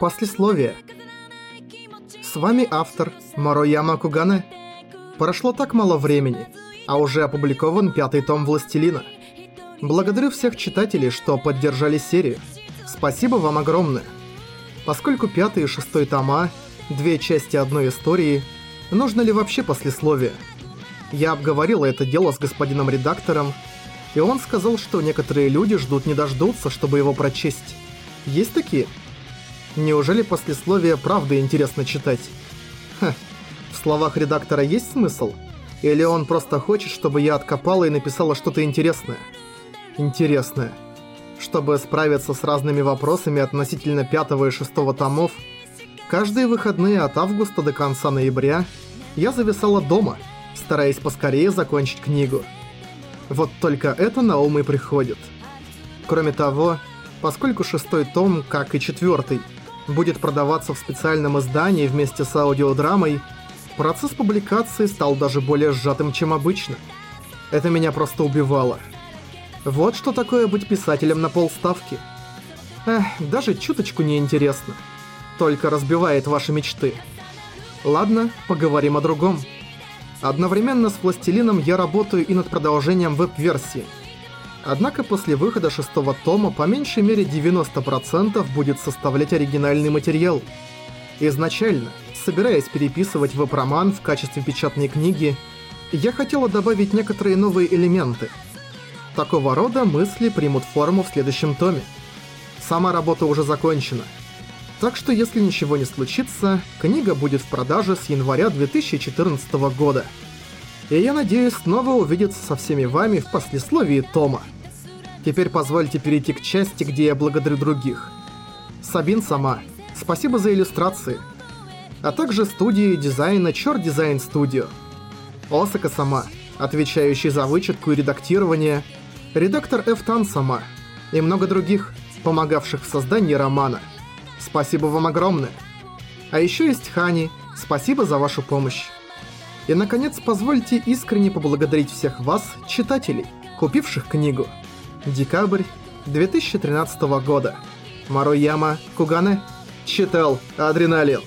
Послесловие. С вами автор Марояма Кугане. Прошло так мало времени, а уже опубликован пятый том «Властелина». Благодарю всех читателей, что поддержали серию. Спасибо вам огромное. Поскольку пятый и шестой тома – две части одной истории, нужно ли вообще послесловие? Я обговорила это дело с господином редактором, и он сказал, что некоторые люди ждут не дождутся, чтобы его прочесть. Есть такие? Неужели послесловие правда интересно читать? Ха, в словах редактора есть смысл? Или он просто хочет, чтобы я откопала и написала что-то интересное? Интересное. Чтобы справиться с разными вопросами относительно пятого и шестого томов, каждые выходные от августа до конца ноября я зависала дома, стараясь поскорее закончить книгу. Вот только это на ум и приходит. Кроме того, поскольку шестой том, как и четвертый, будет продаваться в специальном издании вместе с аудиодрамой, процесс публикации стал даже более сжатым, чем обычно. Это меня просто убивало. Вот что такое быть писателем на полставки. Эх, даже чуточку неинтересно. Только разбивает ваши мечты. Ладно, поговорим о другом. Одновременно с «Властелином» я работаю и над продолжением веб-версии. Однако после выхода шестого тома по меньшей мере 90% будет составлять оригинальный материал. Изначально, собираясь переписывать веб-роман в качестве печатной книги, я хотела добавить некоторые новые элементы. Такого рода мысли примут форму в следующем томе. Сама работа уже закончена. Так что если ничего не случится, книга будет в продаже с января 2014 года. И я надеюсь снова увидеться со всеми вами в послесловии Тома. Теперь позвольте перейти к части, где я благодарю других. Сабин сама, спасибо за иллюстрации. А также студии дизайна Чёрт Дизайн Студио. Осака сама, отвечающий за вычетку и редактирование, редактор Эфтан сама и много других, помогавших в создании романа – Спасибо вам огромное. А еще есть Хани. Спасибо за вашу помощь. И, наконец, позвольте искренне поблагодарить всех вас, читателей, купивших книгу. Декабрь 2013 года. Маруяма Кугане. Читал Адреналин.